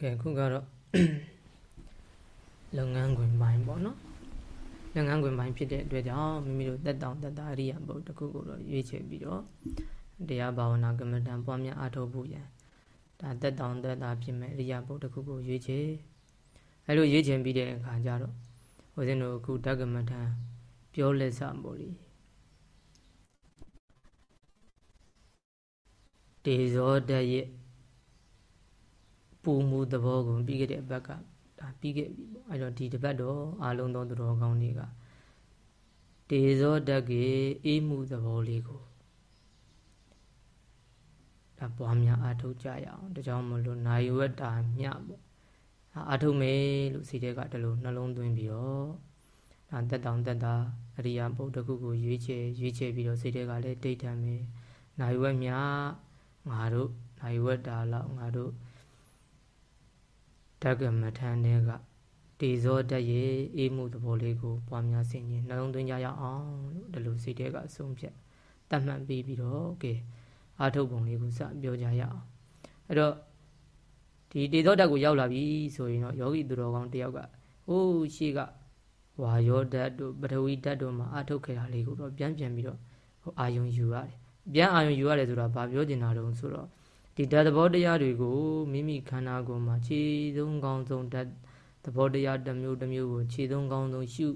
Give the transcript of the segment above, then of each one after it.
ကဲခုကတော့လုပ်ငန်းခွင်ပိုင်းပေါ့နော်လုပ်ငန်းခွင်ပိုင်းဖြစ်တဲ့အတွက်ကြောင့်မိမိတို့တက်တောင်တက်တာအရိယာဘုတ်တစ်ခုကိုတော့ရွေးချယ်ပြီးတော့တရားဘာဝနာကမ္မဋ္ဌာန်းပွားများအားထုတ်ဖို့ရန်ဒါတက်တောင်တက်တာဖြစ်မဲ့အရိယာဘုတ်တစ်ခုကိုရွေးချယ်အဲလိုရွေးချယ်ပြီးတဲ့အခါကျတော့ဦးဇင်းတို့အခုဓကမ္မဋ္ဌာန်းပြောလက်စမို့လီတေဇောတရဲ့ ပူမှုသဘောကိုပြီးခဲ့တဲ့ဘက်ကဒါပြီးခဲ့ပြီပေါ့အဲ့တော့ဒီတစ်ပတ်တော့အာလုံးသောသူတော်ကောင်းတွေကတေဇောတကေအေးမှုသဘောလေးကိုဒါပွားများအားထုတ်ကြရအောင်ဒါကြောင့်မလို့နိုင်ဝက်တာမြပေါ့အားထုတ်မယ်လို့စိတ်ထဲကတလို့နှလုံးသွင်းပြီးတော့ဒါတက်တောင်တက်တာအရိယာပုဒ်တစ်ခုကိုရွေးချယ်ရွေးချယ်ပြီးတော့စိတ်ထဲကလည်းတိတ်ထံမယ်နိုင်ဝက်မြငါတို့နိုင်ဝက်တာလောက်ငါတို့ ဓကမထန်တဲ့ကတေဇောတက်ရဲ့အေးမှုသဘောလေးကိုပွားများဆင်ခြင်နှလုံးသွင်းကြရအောင်လို့ဒီလိုစိတ်ထဲကအဆုံးဖြတ်တတ်မှတ်ပြီးပြီးတော့ကဲအာထုတ်ပုံလေးကိုစပြောကြရအောင်အဲ့တော့ဒီတေဇောတက်ကိုရောက်လာပြီဆိုရင်တော့ယောဂီသူတော်ကောင်းတယောက်ကဟိုးရှိကဝါယောဓာတ်တို့ပထဝီဓာတ်တို့မှာအာထုတ်ခဲ့တာလေးကိုတော့ပြန်ပြန်ပြီးတော့ဟိုအာယုံယူရတယ်ပြန်အာယုံယူရတယ်ဆိုတာဘာပြောချင်တာတုံးဆိုတော့ ဒီဓာတ်သဘောတရားတွေကိုမိမိခန္ဓာကိုယ်မှာခြေဆုံးကောင်းဆုံးဓာတ်သဘောတရားတစ်မျိုးတစ်မျိုးကိုခြေဆုံးကောင်းဆုံးရှု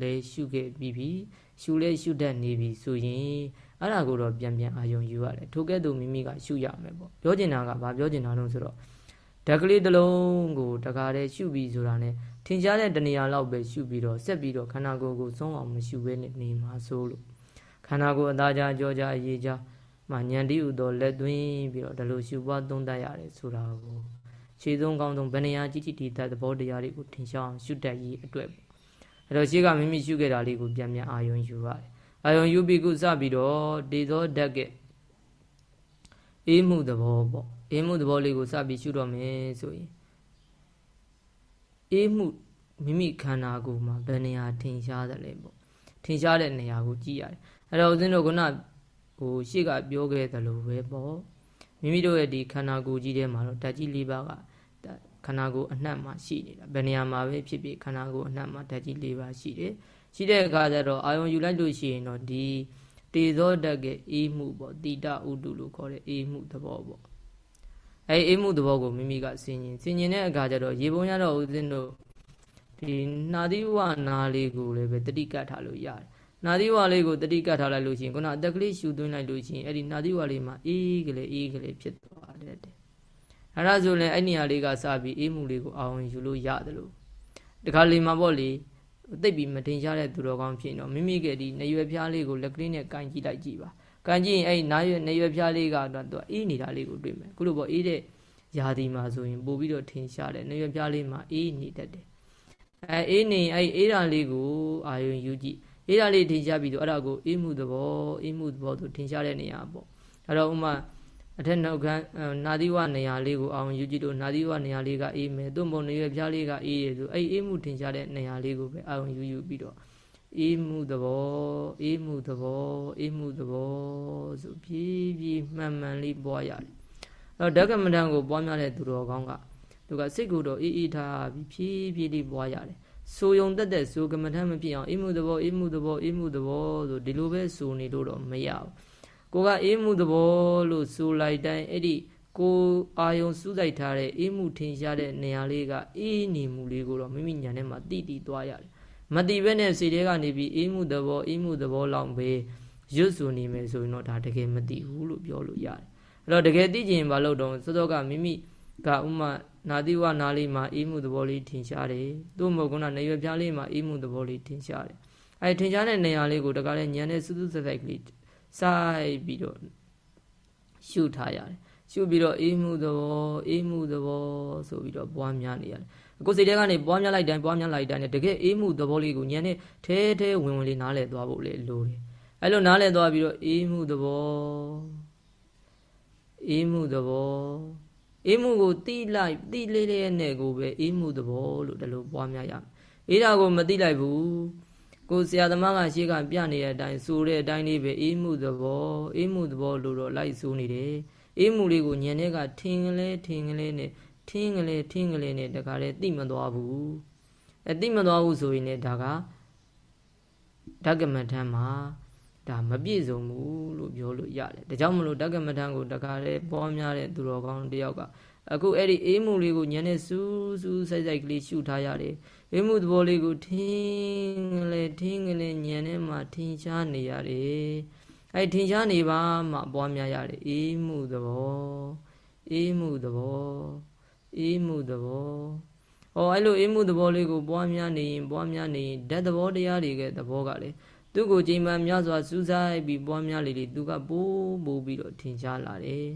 လဲရှုခဲ့ပြီးပြီရှုလဲရှုတတ်နေပြီဆိုရင်အဲ့ဒါကိုတော့ပြန်ပြန်အာယုံယူရတယ်ထိုကဲ့သို့မိမိကရှုရမယ်ပေါ့ပြောချင်တာကဘာပြောချင်တာလို့ဆိုတော့ဓာတ်ကလေးတစ်လုံးကိုတခါတည်းရှုပြီးဆိုတာ ਨੇ ထင်ရှားတဲ့တဏှာလောက်ပဲရှုပြီးတော့ဆက်ပြီးတော့ခန္ဓာကိုယ်ကိုဆုံးအောင်မရှုဘဲနဲ့နေမှာဆိုလို့ခန္ဓာကိုယ်အသားကြားကြောကြားအရေးကြား မှာဉာဏ်တည်းဥသောလက်သွင်းပြီးတော့ဒါလိုရှုပွားသုံးတတ်ရတယ်ဆိုတာကိုခြေဆုံးကောင်းဆုံးဗနေယကြီးကြီးတည်တဲ့သဘောတရားတွေကိုထင်ရှားအောင်ရှုတတ်ရေးအတွက်ပေါ့အဲ့တော့ရှေ့ကမိမိရှုခဲ့တာလေးကိုပြန်ပြန်အာယုံယူရတယ်အာယုံယူပြီးခုစပြီးတော့တေသောဓာတ်ကအေးမှုသဘောပေါ့အေးမှုသဘောလေးကိုစပြီးရှုတော့မယ်ဆိုရင်အေးမှုမိမိခန္ဓာကိုယ်မှာဘယ်နေရာထင်ရှားတယ်လဲပေါ့ထင်ရှားတဲ့နေရာကိုကြည့်ရတယ်အဲ့တော့ဦးဇင်းတို့က ဟိုရှေ့ကပြောခဲ့သလိုပဲပေါ့မိမိတို့ရဲ့ဒီခန္ဓာကိုယ်ကြီးထဲမှာတော့ဓာတ်ကြီး၄ပါးကခန္ဓာကိုယ်အနှံ့မှာရှိနေတာဘယ်နေရာမှာပဲဖြစ်ဖြစ်ခန္ဓာကိုယ်အနှံ့မှာဓာတ်ကြီး၄ပါးရှိတယ်ရှိတဲ့အခါကျတော့အာယုံယူလိုက်လို့ရှိရင်တော့ဒီတေဇောဓာတ်ကအေးမှုပေါ့တိတဥတုလို့ခေါ်တဲ့အေးမှုသဘောပေါ့အဲအေးမှုသဘောကိုမိမိကဆင်ញင်ဆင်ញင်တဲ့အခါကျတော့ရေပုံရတော့ဦးဇင်းတို့ဒီနာသီဝနာလေးကိုလည်းပဲတတိကတ်ထားလို့ရတယ် နာသီဝါလေးကိုတတိကတ်ထားလိုက်လို့ရှိရင်ခုနအတက်ကလေးရှူသွင်းလိုက်လို့ရှိရင်အဲ့ဒီနာသီဝါလေးမှာအေးကလေးအေးကလေးဖြစ်သွားတယ်တဲ့အဲ့ဒါဆိုရင်အဲ့နေရာလေးကစပြီးအေးမှုလေးကိုအာရုံယူလို့ရတယ်လို့တခါလေမှာပေါ့လေသိပ်ပြီးမတင်ရှားတဲ့သူတော်ကောင်းဖြစ်တော့မိမိကဒီနေရွယ်ဖျားလေးကိုလက်ကလေးနဲ့ကန်ကြည့်လိုက်ကြည့်ပါကန်ကြည့်ရင်အဲ့နာရွယ်နေရွယ်ဖျားလေးကတော့သူအေးနေတာလေးကိုတွေ့မယ်ခုလိုပေါ့အေးတဲ့ယာဒီမှာဆိုရင်ပို့ပြီးတော့ထင်ရှားတယ်နေရွယ်ဖျားလေးမှာအေးနေတတ်တယ်အဲအေးနေအဲ့အေးတာလေးကိုအာရုံယူကြည့် အေးဓာလေးထင်ရှားပြီးတော့အဲ့ဒါကိုအေးမှုသဘောအေးမှုသဘောဆိုထင်ရှားတဲ့နေရာပေါ့အဲ့တော့ဥမာအထက်နှုတ်ခမ်းနာသီဝနေရာလေးကိုအောင်ယူကြည့်လို့နာသီဝနေရာလေးကအေးမယ်သူ့မုံနေရပြားလေးကအေးရဆိုအဲ့အေးမှုထင်ရှားတဲ့နေရာလေးကိုပဲအောင်ယူယူပြီးတော့အေးမှုသဘောအေးမှုသဘောအေးမှုသဘောဆိုဖြည်းဖြည်းမှန်မှန်လေးပွားရတယ်အဲ့တော့ဓကမထံကိုပွားများတဲ့သူတော်ကောင်းကသူကစိတ်ကိုတော့အေးအေးထားပြီးဖြည်းဖြည်းလေးပွားရတယ် ဆိုယုံတက်တဲ့ဆိုကမ္မထမ်းမဖြစ်အောင်အေးမှုသဘောအေးမှုသဘောအေးမှုသဘောဆိုဒီလိုပဲဆိုနေလို့တော့မရဘူးကိုကအေးမှုသဘောလို့ဆိုလိုက်တိုင်းအဲ့ဒီကိုအာယုံစူးစိုက်ထားတဲ့အေးမှုထင်ရှားတဲ့နေရာလေးကအေးနေမှုလေးကိုတော့မိမိညာထဲမှာတိတိသွားရတယ်မတိဘဲနဲ့စိတ်ထဲကနေပြီးအေးမှုသဘောအေးမှုသဘောလောက်ပဲရွတ်ဆိုနေမယ်ဆိုရင်တော့ဒါတကယ်မတိဘူးလို့ပြောလို့ရတယ်အဲ့တော့တကယ်သိကျင်ဘာလို့တော့စောစောကမိမိကဥမာ နာတိဝနာလေးမှာအေးမှုသဘောလေးထင်ရှားတယ်သို့မဟုတ်ကနေရွယ်ပြားလေးမှာအေးမှုသဘောလေးထင်ရှားတယ်အဲထင်ရှားတဲ့နေရာလေးကိုတကားလဲညံတဲ့စူးစူးဆက်ဆက်ကလေးစိုက်ပြီးတော့ရှုထားရတယ်ရှုပြီးတော့အေးမှုသဘောအေးမှုသဘောဆိုပြီးတော့ပွားများနေရတယ်အခုစိတ်ထဲကနေပွားများလိုက်တိုင်းပွားများလိုက်တိုင်းတကယ်အေးမှုသဘောလေးကိုညံတဲ့ထဲထဲဝင်ဝင်လေးနားလည်သွားဖို့လေလိုတယ်အဲ့လိုနားလည်သွားပြီးတော့အေးမှုသဘောအေးမှုသဘော အေးမှုကိုတိလိုက်တိလေးလေးနဲ့ကိုပဲအေးမှုသဘောလို့ဒီလိုပွားများရအေးတာကိုမတိလိုက်ဘူးကိုဆရာသမားကရှေ့ကပြနေတဲ့အတိုင်းဆိုတဲ့အတိုင်းလေးပဲအေးမှုသဘောအေးမှုသဘောလို့တော့လိုက်ဆိုနေတယ်အေးမှုလေးကိုညံတဲ့ကထင်ကလေးထင်ကလေးနဲ့ထင်းကလေးထင်းကလေးနဲ့တခါလေသိမသွားဘူးအဲသိမသွားဘူးဆိုရင်လည်းဒါကဓကမထမ်းမှာ ဒါမပြည့်စုံဘူးလို့ပြောလို့ရတယ်ဒါကြောင့်မလို့ဓကမထမ်းကိုတခါလေပွားများတဲ့သူတော်ကောင်းတယောက်ကအခုအဲ့ဒီအေးမှုလေးကိုညနေစူးစူးဆိုင်ဆိုင်ကလေးရှုထားရတယ်အေးမှုသဘောလေးကိုထင်းကလေးထင်းကလေးညံထဲမှာထင်ရှားနေရတယ်အဲ့ထင်ရှားနေပါမှပွားများရတယ်အေးမှုသဘောအေးမှုသဘောအေးမှုသဘောဟောအဲ့လိုအေးမှုသဘောလေးကိုပွားများနေရင်ပွားများနေရင်ဓာတ်သဘောတရားတွေကသဘောကလေ သူ့ကိုချိန်မှများစွာစူးစိုက်ပြီးပွားများလေလေသူကပိုးပိုးပြီးတော့ထင်ရှားလာတယ်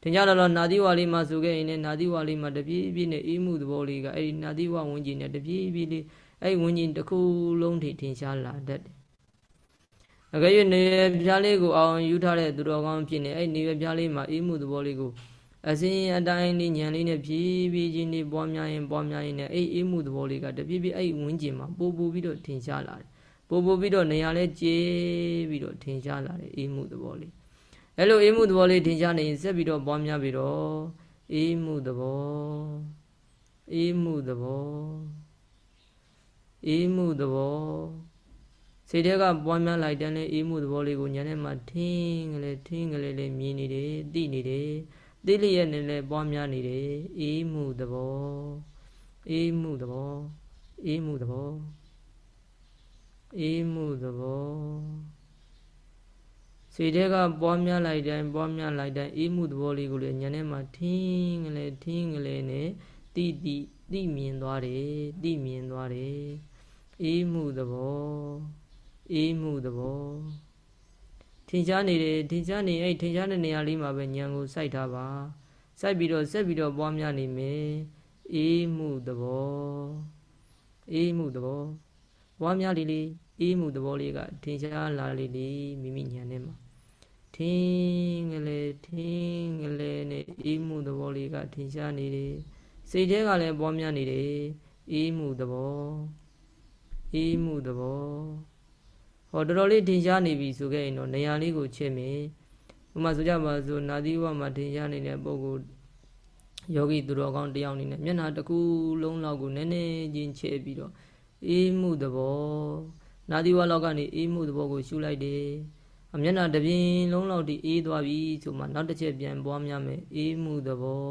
ထင်ရှားလာတော့နာသီဝါလေးမှာဆိုခဲ့ရင်လည်းနာသီဝါလေးမှာတပြေးပြေးနဲ့အေးမှုသဘောလေးကအဲ့ဒီနာသီဝဝင်ကြီးနဲ့တပြေးပြေးလေးအဲ့ဝင်ကြီးတစ်ခုလုံးထိထင်ရှားလာတတ်တယ်အကယ်၍နေပြားလေးကိုအောင်ယူထားတဲ့သူတော်ကောင်းဖြစ်နေအဲ့နေပြားလေးမှာအေးမှုသဘောလေးကိုအစဉ်အတိုင်းလေးညံလေးနဲ့ဖြည်းဖြည်းချင်းလေးပွားများရင်ပွားများရင်လည်းအဲ့အေးမှုသဘောလေးကတပြေးပြေးအဲ့ဝင်းကျင်မှာပို့ပို့ပြီးတော့ထင်ရှားလာတယ် ပို့ပို့ပြီးတော့နေရာလဲကျေးပြီးတော့ထင်ရှားလာတယ်အေးမှုသဘောလေးအဲ့လိုအေးမှုသဘောလေးထင်ရှားနေရင်ဆက်ပြီးတော့ပွားများပြီးတော့အေးမှုသဘောအေးမှုသဘောအေးမှုသဘောစိတ်ထဲကပွားများလိုက်တဲ့လေအေးမှုသဘောလေးကိုညာထဲမှာထင်းကလေးထင်းကလေးလေးမြင်နေတယ်သိနေတယ်သိလျက်နဲ့လည်းပွားများနေတယ်အေးမှုသဘောအေးမှုသဘောအေးမှုသဘော အေးမှုသဘောစိတ်ထဲကပွားများလိုက်တိုင်းပွားများလိုက်တိုင်းအေးမှုသဘောလေးကိုလည်းညာထဲမှာထင်းကလေးထင်းကလေးနဲ့တိတိသိမြင်သွားတယ်သိမြင်သွားတယ်အေးမှုသဘောအေးမှုသဘောထင်ရှားနေတယ်ထင်ရှားနေအဲ့ထင်ရှားတဲ့နေရာလေးမှာပဲညံကိုစိုက်ထားပါစိုက်ပြီးတော့ဆက်ပြီးတော့ပွားများနေမယ်အေးမှုသဘောအေးမှုသဘောပွားများလေးလေး အေးမှုသဘောလေးကထင်ရှားလာလေးလေးမိမိညံထဲမှာထင်းကလေးထင်းကလေးနဲ့အေးမှုသဘောလေးကထင်ရှားနေတယ်စိတ်ထဲကလည်းပွားများနေတယ်အေးမှုသဘောအေးမှုသဘောဟောတော်တော်လေးထင်ရှားနေပြီဆိုခဲ့ရင်တော့နေရာလေးကိုချစ်မယ်ဥမာဆိုကြပါစို့နာသီဝမှာထင်ရှားနေတဲ့ပုဂ္ဂိုလ်ယောဂီသူတော်ကောင်းတယောက်အနေနဲ့မျက်နှာတစ်ခုလုံးလောက်ကိုနည်းနည်းချင်းချဲ့ပြီးတော့အေးမှုသဘော နာသီဝလောက်ကနေအေးမှုသဘောကိုရှုလိုက်တယ်အမျက်နှာတစ်ပြင်းလုံးလောက်ဒီအေးသွားပြီဆိုမှနောက်တစ်ချက်ပြန်ပွားများမယ်အေးမှုသဘော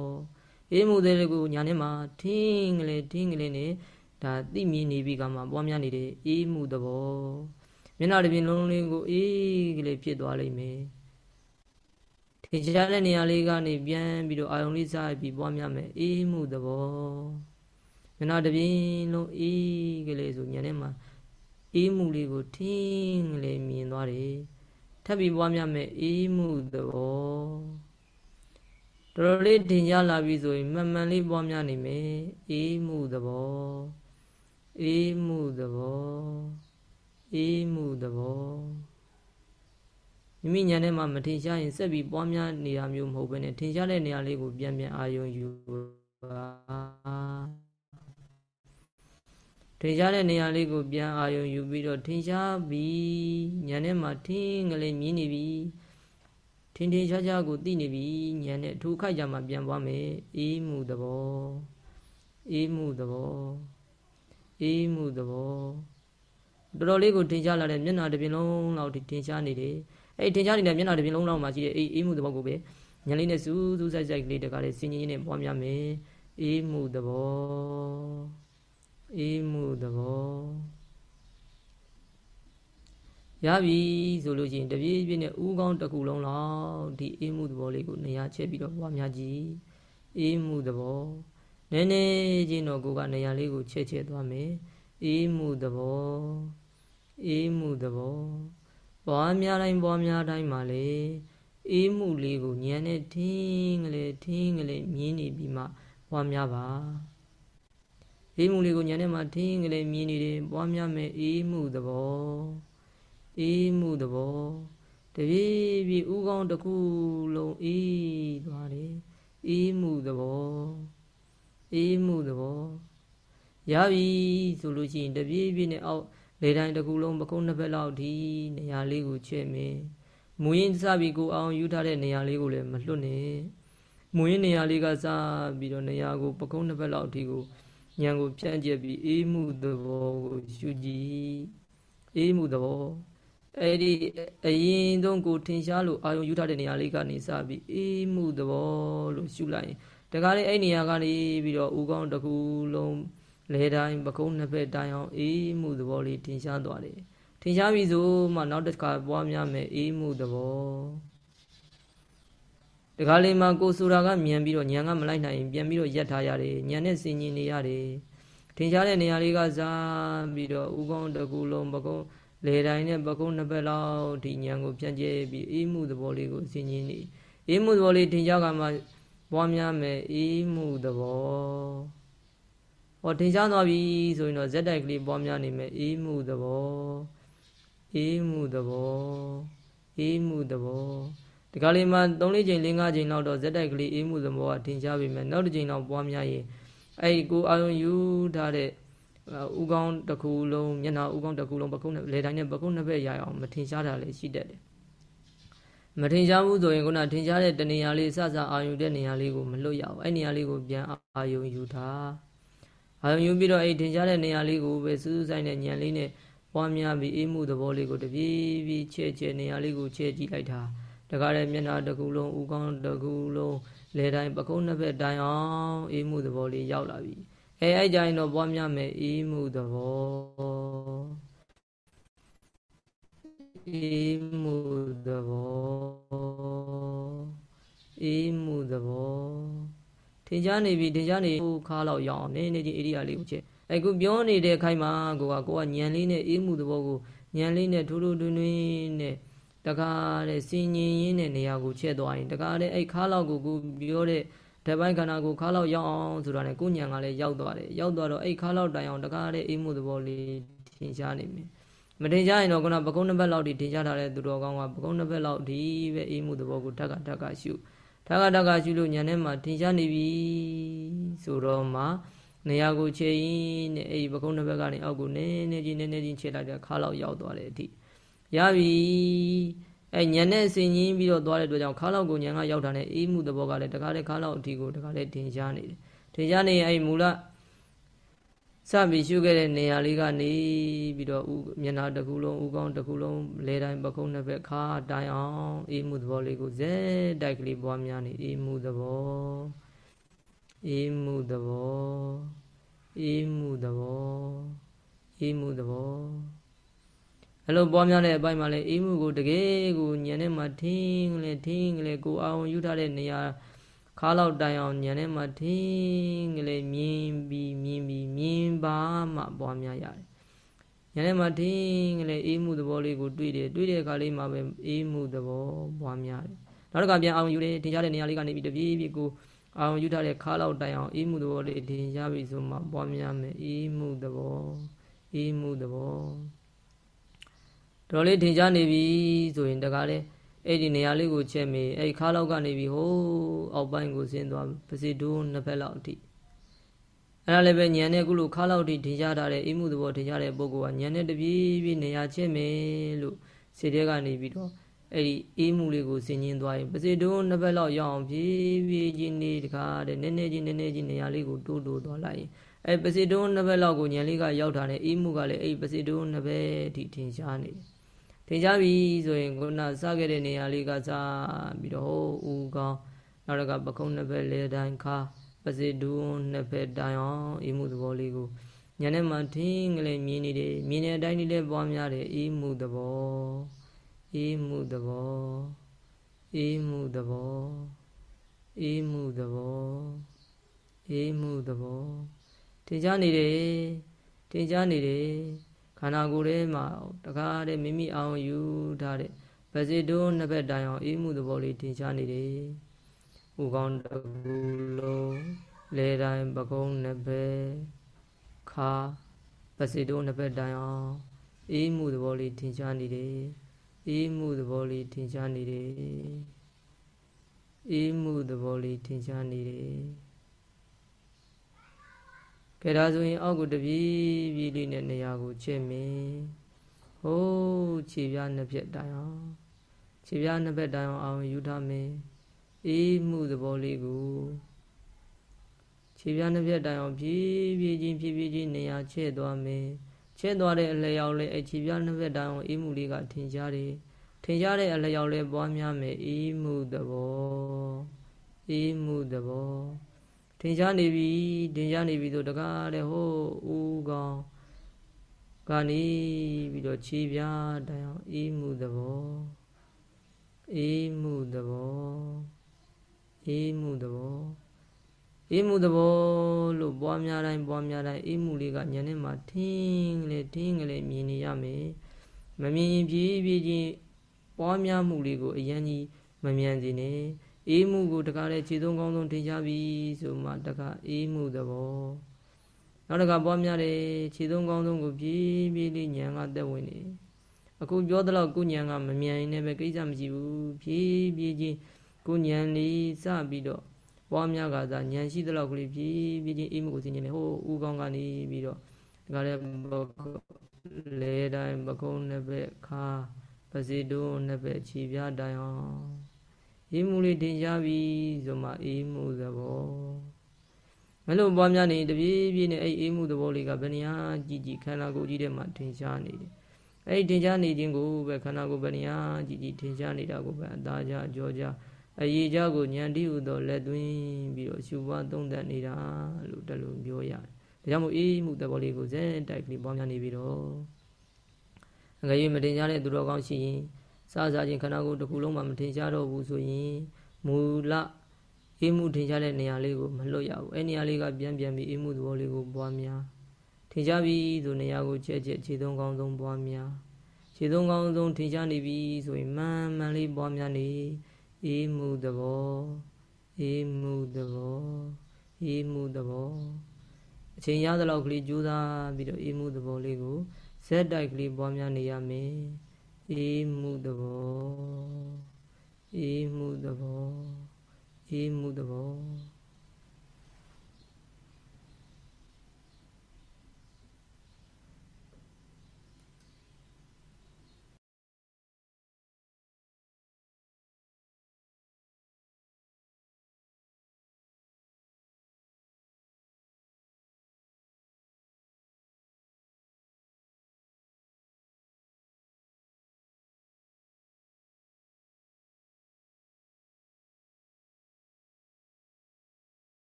အေးမှုတဲ့ကိုညာနဲ့မှာထင်းကလေးထင်းကလေးနဲ့ဒါသိမြင်နေပြီကမှပွားများနေတယ်အေးမှုသဘောမျက်နှာတစ်ပြင်လုံးလေးကိုအေးကလေးဖြစ်သွားလိမ့်မယ်ထင်ရှားတဲ့နေရာလေးကနေပြန်ပြီးတော့အာယုံလေးစားပြီးပွားများမယ်အေးမှုသဘောမျက်နှာတစ်ပြင်လုံးအေးကလေးဆိုညနေမှာ အေးမှုလေးကိုထင်းကလေးမြင်သွားတယ်ထပ်ပြီးပွားများမယ်အေးမှုသဘောတော်တော်လေးတင်ကြလာပြီဆိုရင်မှန်မှန်လေးပွားများနေမယ်အေးမှုသဘောအေးမှုသဘောအေးမှုသဘောမိမိညာထဲမှာမထင်ရှားရင်ဆက်ပြီးပွားများနေတာမျိုးမဟုတ်ဘဲနဲ့ထင်ရှားတဲ့နေရာလေးကိုပြန်ပြန်အာရုံယူပါ ထင်ရှားတဲ့နေရာလေးကိုပြန်အာရုံယူပြီးတော့ထင်ရှားပြီးညာထဲမှာထင်းကလေးမြင်နေပြီထင်ထင်ရှားရှားကိုသိနေပြီညာနဲ့ထူခိုက်ကြမှာပြန်သွားမယ်အေးမှုသဘောအေးမှုသဘောအေးမှုသဘောတော်တော်လေးကိုတင်ရှားလာတဲ့မျက်နှာတစ်ပြင်လုံးလောက်တင်ရှားနေတယ်အဲ့တင်ရှားနေတဲ့မျက်နှာတစ်ပြင်လုံးလောက်မှာရှိတဲ့အေးအေးမှုသဘောကိုပဲညလေးနဲ့စူးစူးဆိုင်ဆိုင်ကလေးတကားလေးစင်ကြီးနဲ့ပွားများမယ်အေးမှုသဘော အေးမှုသဘောရပြီဆိုလို့ရှိရင်တပြေးပြေးနဲ့ဥကောင်းတစ်ခုလုံးလောက်ဒီအေးမှုသဘောလေးကိုနေရာချက်ပြီးတော့ပွားများကြည့်အေးမှုသဘောနည်းနည်းချင်းတော့ကိုကနေရာလေးကိုချက်ချက်သွားမယ်အေးမှုသဘောအေးမှုသဘောပွားများတိုင်းပွားများတိုင်းမှာလေအေးမှုလေးကိုညံနဲ့ထင်းကလေးထင်းကလေးမြင်းနေပြီးမှပွားများပါ အေးမှုလေးကိုညံနဲ့မှထင်းကလေးမြင်းနေတယ်ပွားများမယ်အေးမှုသဘောအေးမှုသဘောတပြေးပြေးဥကောင်းတစ်ခုလုံးအေးသွားတယ်အေးမှုသဘောအေးမှုသဘောရပြီဆိုလို့ရှိရင်တပြေးပြေးနဲ့အောက်လေတိုင်းတစ်ခုလုံးပကုံးနှစ်ဘက်လောက်ဒီနေရာလေးကိုချဲ့မယ်မူရင်းစပြီးကိုအောင်ယူထားတဲ့နေရာလေးကိုလည်းမလွတ်နဲ့မွေးနေရာလေးကစပြီးတော့နေရာကိုပကုံးနှစ်ဘက်လောက်အထိကို ဉာဏ်ကိုဖြန့်ကျက်ပြီးအေးမှုသဘောကိုရှုကြည့်အေးမှုသဘောအဲ့ဒီအရင်ဆုံးကိုထင်ရှားလို့အာယုံယူထားတဲ့နေရာလေးကနေစပြီးအေးမှုသဘောလို့ရှုလိုက်ရင်တခါလေအဲ့နေရာကနေပြီးတော့ဥကောင်းတစ်ခုလုံးလဲတိုင်းပကုံးနှစ်ဖက်တိုင်းအောင်အေးမှုသဘောလေးထင်ရှားသွားတယ်ထင်ရှားပြီဆိုမှနောက်တစ်ခါပွားများမယ်အေးမှုသဘော တခါလေမှကိုဆိုတာကမြန်ပြီးတော့ညံကမလိုက်နိုင်ရင်ပြန်ပြီးတော့ရက်ထားရတယ်ညံနဲ့ဆင်ញင်နေရတယ်ထင်ရှားတဲ့နေရာလေးကစားပြီးတော့ဥကောင်းတစ်ခုလုံးပကုံးလေတိုင်းနဲ့ပကုံးနှစ်ဘက်လောက်ဒီညံကိုပြန်ကျဲပြီးအေးမှုသဘောလေးကိုဆင်ញင်နေအေးမှုသဘောလေးထင်ရှားကမှပွားများမယ်အေးမှုသဘောဟောထင်ရှားသွားပြီဆိုရင်တော့ဇက်တိုက်ကလေးပွားများနေမယ်အေးမှုသဘောအေးမှုသဘောအေးမှုသဘော ဒီကလေးမှာ3လေးချိန်4 5ချိန်လောက်တော့ဇက်တိုက်ကလေးအေးမှုသဘောကထင်ရှားပြီမယ်နောက်တစ်ချိန်လောက်ပွားများရင်အဲ့ဒီကိုအာယုံယူထားတဲ့ဥကောင်းတစ်ခုလုံးမျက်နှာဥကောင်းတစ်ခုလုံးပကုတ်နဲ့လေတိုင်းနဲ့ပကုတ်နှစ်ဘက်ရအောင်မထင်ရှားတာလည်းရှိတတ်တယ်မထင်ရှားဘူးဆိုရင်ခုနထင်ရှားတဲ့တနေရာလေးစစအာယုံတဲ့နေရာလေးကိုမလွတ်ရအောင်အဲ့နေရာလေးကိုပြန်အာယုံယူထားအာယုံယူပြီးတော့အဲ့ထင်ရှားတဲ့နေရာလေးကိုပဲစူးစူးဆိုင်တဲ့ညံလေးနဲ့ပွားများပြီးအေးမှုသဘောလေးကိုတပြေးပြေးချဲ့ချဲ့နေရာလေးကိုချဲ့ကြည့်လိုက်တာ တကားတဲ့မျက်နှာတစ်ခုလုံးဥကောင်းတစ်ခုလုံးလေတိုင်းပကုံးနှစ်ဖက်တိုင်းအောင်အေးမှုသဘောလေးရောက်လာပြီအဲအဲ့ကြရင်တော့ပွားများမယ်အေးမှုသဘောအေးမှုသဘောအေးမှုသဘောထင်ရှားနေပြီထင်ရှားနေခါလောက်ရအောင်နည်းနည်းချင်းဧရိယာလေးကိုချက်အခုပြောနေတဲ့ခိုင်မှာကိုကကိုကညံလေးနဲ့အေးမှုသဘောကိုညံလေးနဲ့ထိုးထိုးတွင်းတွင်းနဲ့ တကားတဲ့စင်ញင်ရင်းတဲ့နေရာကိုချက်သွားရင်တကားတဲ့အဲ့ခါလောက်ကိုကိုပြောတဲ့ဓာတ်ပိုင်းခန္ဓာကိုခါလောက်ရောက်အောင်ဆိုတာနဲ့ကိုညံကလည်းရောက်သွားတယ်ရောက်သွားတော့အဲ့ခါလောက်တိုင်အောင်တကားတဲ့အေးမှုသဘောလေးထင်ရှားနေမယ်မတင်ကြရင်တော့ခုနပကုံးနှစ်ဘက်လောက်ဒီထင်ရှားထားတဲ့သူတော်ကောင်းကပကုံးနှစ်ဘက်လောက်ဒီပဲအေးမှုသဘောကိုဓာတ်ကဓာတ်ကရှုဓာတ်ကဓာတ်ကရှုလို့ညံထဲမှာထင်ရှားနေပြီဆိုတော့မှနေရာကိုခြေရင်းနဲ့အဲ့ဒီပကုံးနှစ်ဘက်ကနေအောက်ကိုနည်းနည်းချင်းနည်းနည်းချင်းခြေလိုက်တဲ့ခါလောက်ရောက်သွားတယ်အထိ ရပြီအဲညံနဲ့ဆင်ញင်းပြီးတော့သွားတဲ့အတွက်ကြောင့်ခါလောက်ကိုညံကရောက်တာနဲ့အေးမှုသဘောကလည်းတခါလေခါလောက်အထိကိုတခါလေထင်ရှားနေတယ်ထင်ရှားနေရင်အဲမူလစပြီးရှုခဲ့တဲ့နေရာလေးကနေပြီးတော့ဥမျက်နှာတစ်ခုလုံးဥကောင်းတစ်ခုလုံးလဲတိုင်းပကုံးနှစ်ဘက်ခါတိုင်အောင်အေးမှုသဘောလေးကိုဇဲတိုက်ကလေးပွားများနေအေးမှုသဘောအေးမှုသဘောအေးမှုသဘောအေးမှုသဘော အဲ့လိုပွားများတဲ့အပိုင်းမှာလည်းအေးမှုကိုတကယ်ကိုညံထဲမှာထင်းကလေးထင်းကလေးကိုအောင်ယူထားတဲ့နေရာခါလောက်တိုင်အောင်ညံထဲမှာထင်းကလေးမြင်ပြီးမြင်ပြီးမြင်ပါမှပွားများရတယ်ညနေမှာထင်းကလေးအေးမှုသဘောလေးကိုတွေ့တယ်တွေ့တဲ့အခါလေးမှာပဲအေးမှုသဘောပွားများတယ်နောက်တစ်ခါပြန်အောင်ယူတယ်ထင်ရှားတဲ့နေရာလေးကနေပြီးတပြေးပြေးကိုအောင်ယူထားတဲ့ခါလောက်တိုင်အောင်အေးမှုသဘောလေးထင်ရှားပြီဆိုမှပွားများမယ်အေးမှုသဘောအေးမှုသဘော တော်လေးထင်ရှားနေပြီဆိုရင်တကားလေအဲ့ဒီနေရာလေးကိုချက်မေအဲ့ဒီခါလောက်ကနေပြီးဟိုးအောက်ပိုင်းကိုဆင်းသွားပစီဒိုးနှစ်ဖက်လောက်အထိအဲ့ဒါလည်းပဲညံနဲ့ကုလို့ခါလောက်ထိထင်ရှားထားတဲ့အိမှုသဘောထင်ရှားတဲ့ပုဂ္ဂိုလ်ကညံနဲ့တပြေးပြေးနေရာချက်မေလို့စေတဲ့ကနေပြီးတော့အဲ့ဒီအေးမှုလေးကိုဆင်ញင်းသွားရင်ပစီဒိုးနှစ်ဖက်လောက်ရောက်အောင်ဖြည်းဖြည်းချင်းနေတခါတဲ့နည်းနည်းချင်းနည်းနည်းချင်းနေရာလေးကိုတိုးတိုးသွားလိုက်ရင်အဲ့ပစီဒိုးနှစ်ဖက်လောက်ကိုညံလေးကရောက်ထားတဲ့အေးမှုကလည်းအဲ့ပစီဒိုးနှစ်ဖက်အထိထင်ရှားနေတယ် ထင်ရှားပြီဆိုရင်ခုနစခဲ့တဲ့နေရာလေးကစပြီးတော့ဟိုဦးကောင်းနောက်တစ်ခါပခုံးနှစ်ဖက်လေတိုင်းခါပစီဒူးနှစ်ဖက်တိုင်အောင်အေးမှုသဘောလေးကိုညနေမှထင်းကလေးမြင်နေတယ်မြင်တဲ့အတိုင်းလေးလည်းပွားများတယ်အေးမှုသဘောအေးမှုသဘောအေးမှုသဘောအေးမှုသဘောအေးမှုသဘောထင်ရှားနေတယ်ထင်ရှားနေတယ် ခန္ဓာကိုယ်ထဲမှာတကားတဲ့မိမိအောင်ယူထားတဲ့ဗစေတုံးနှစ်ဘက်တိုင်အောင်အေးမှုသဘောလေးထင်ရှားနေတယ်။ဥကောင်းတကူလုံးလေတိုင်းပကုံးနှစ်ဘက်ခါဗစေတုံးနှစ်ဘက်တိုင်အောင်အေးမှုသဘောလေးထင်ရှားနေတယ်။အေးမှုသဘောလေးထင်ရှားနေတယ်။အေးမှုသဘောလေးထင်ရှားနေတယ်။ ကဲဒါဆိုရင်အောက်ကိုတပြေးပြေးလေးနဲ့နေရာကိုချစ်မင်းဟိုးခြေပြားနှစ်ဖြက်တိုင်အောင်ခြေပြားနှစ်ဖက်တိုင်အောင်အောင်ယူထားမင်းအေးမှုသဘောလေးကိုခြေပြားနှစ်ပြက်တိုင်အောင်ဖြည်းဖြည်းချင်းဖြည်းဖြည်းချင်းနေရာချဲ့သွားမယ်ချဲ့သွားတဲ့အလျောက်လေးအခြေပြားနှစ်ပြက်တိုင်အောင်အေးမှုလေးကထင်ရှားတယ်ထင်ရှားတဲ့အလျောက်လေးပွားများမယ်အေးမှုသဘောအေးမှုသဘော ထင်ရှားနေပြီထင်ရှားနေပြီဆိုတကားတဲ့ဟိုးဦးကောင်းကနေပြီးတော့ခြေပြားတိုင်အောင်အေးမှုသဘောအေးမှုသဘောအေးမှုသဘောအေးမှုသဘောလို့ပွားများတိုင်းပွားများတိုင်းအေးမှုလေးကညနေမှာထင်းကလေးထင်းကလေးမြင်နေရမယ်မမြင်ရင်ပြေးပြေးချင်းပွားများမှုလေးကိုအရင်ကြီးမမြန်စေနဲ့ အေးမှုကိုတကားတဲ့ခြေသုံးကောင်းဆုံးထင်ရှားပြီဆိုမှတကားအေးမှုသဘောနောက်တကားပွားများတယ်ခြေသုံးကောင်းဆုံးကိုပြေးပြေးလေးညံကတက်ဝင်နေအခုပြောသလောက်ကိုညံကမမြန်ရင်လည်းပဲကိစ္စမရှိဘူးပြေးပြေးချင်းကိုညံလေးစပြီးတော့ပွားများကသာညံရှိသလောက်ကလေးပြေးပြေးချင်းအေးမှုကိုသိနေတယ်ဟိုဦးကောင်းကနေပြီးတော့ဒီကလည်းလေတိုင်းပကုံးနှစ်ဘက်ခါပစီတုံးနှစ်ဘက်ခြေပြားတိုင်အောင် အေးမှုလေးတင်ရှားပြီဆိုမှအေးမှုသဘောမလို့ပွားများနေတပြေးပြေးနဲ့အဲ့အေးမှုသဘောလေးကဘယ်နေရာကြည်ကြည်ခန္ဓာကိုယ်ကြီးထဲမှာတင်ရှားနေတယ်အဲ့ဒီတင်ရှားနေခြင်းကိုပဲခန္ဓာကိုယ်ဘယ်နေရာကြည်ကြည်တင်ရှားနေတာကိုပဲအသားကြအကျော်ကြအရေးကြကိုညံတိဟုသောလက်သွင်းပြီးတော့ရှုပွားသုံးသပ်နေတာလို့တလို့ပြောရတယ်ဒါကြောင့်မို့အေးမှုသဘောလေးကိုဇက်တိုက်ကလေးပွားများနေပြီးတော့ငရေမတင်ရှားတဲ့သူတော်ကောင်းရှိရင် စားစားခြင်းခန္ဓာကိုယ်တစ်ခုလုံးမှမတင်ရှားတော့ဘူးဆိုရင်မူလအေးမှုထင်ရှားတဲ့နေရာလေးကိုမလွတ်ရဘူးအဲနေရာလေးကပြန်ပြန်ပြီးအေးမှုသဘောလေးကိုပွားများထင်ရှားပြီဆိုနေရာကိုချက်ချက်ခြေသုံးကောင်းဆုံးပွားများခြေသုံးကောင်းဆုံးထင်ရှားနေပြီဆိုရင်မှန်မှန်လေးပွားများနေအေးမှုသဘောအေးမှုသဘောအေးမှုသဘောအချိန်ရသလောက်ကလေးကြိုးစားပြီးတော့အေးမှုသဘောလေးကိုဇက်တိုက်ကလေးပွားများနေရမယ် အေးမှုသဘောအေးမှုသဘောအေးမှုသဘော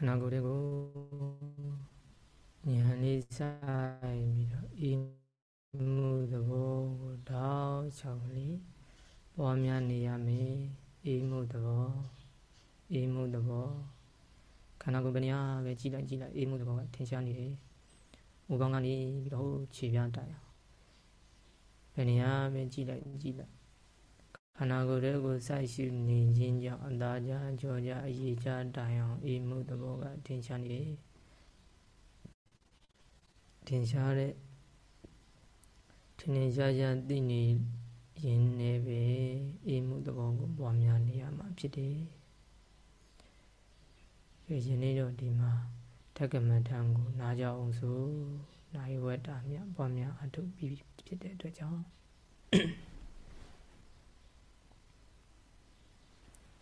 န္ဓာကိုယ်တွေကိုဉာဏ်လေးဆိုင်ပြီးတော့အေးမှုသဘောကိုတောက်ချောင်းလေးပွားများနေရမယ်အေးမှုသဘောအေးမှုသဘောခန္ဓာကိုယ်ဘယ်နေရာပဲကြည်လိုက်ကြည်လိုက်အေးမှုသဘောကထင်ရှားနေတယ်။ဥကောင်းကနေပြီးတော့ခြေပြားတိုင်အောင်ဘယ်နေရာပဲကြည်လိုက်ကြည်လိုက် ခန္ဓာကိုယ်ရဲ့ကိုစိုက်ရှုနေခြင်းကြောင့်အသာကြကြောကြအရေးကြတိုင်အောင်အေးမှုသဘောကထင်ရှားနေတယ်။ထင်ရှားတဲ့ထင်ထင်ရှားရှားသိနေရင်လည်းပဲအေးမှုသဘောကိုပွားများနေရမှာဖြစ်တယ်။ဒီယနေ့တော့ဒီမှာထက်ကမထံကိုနားကြအောင်ဆိုနိုင်ဝတ္တာမြပွားများအထုပ်ပြီးဖြစ်တဲ့အတွက်ကြောင့်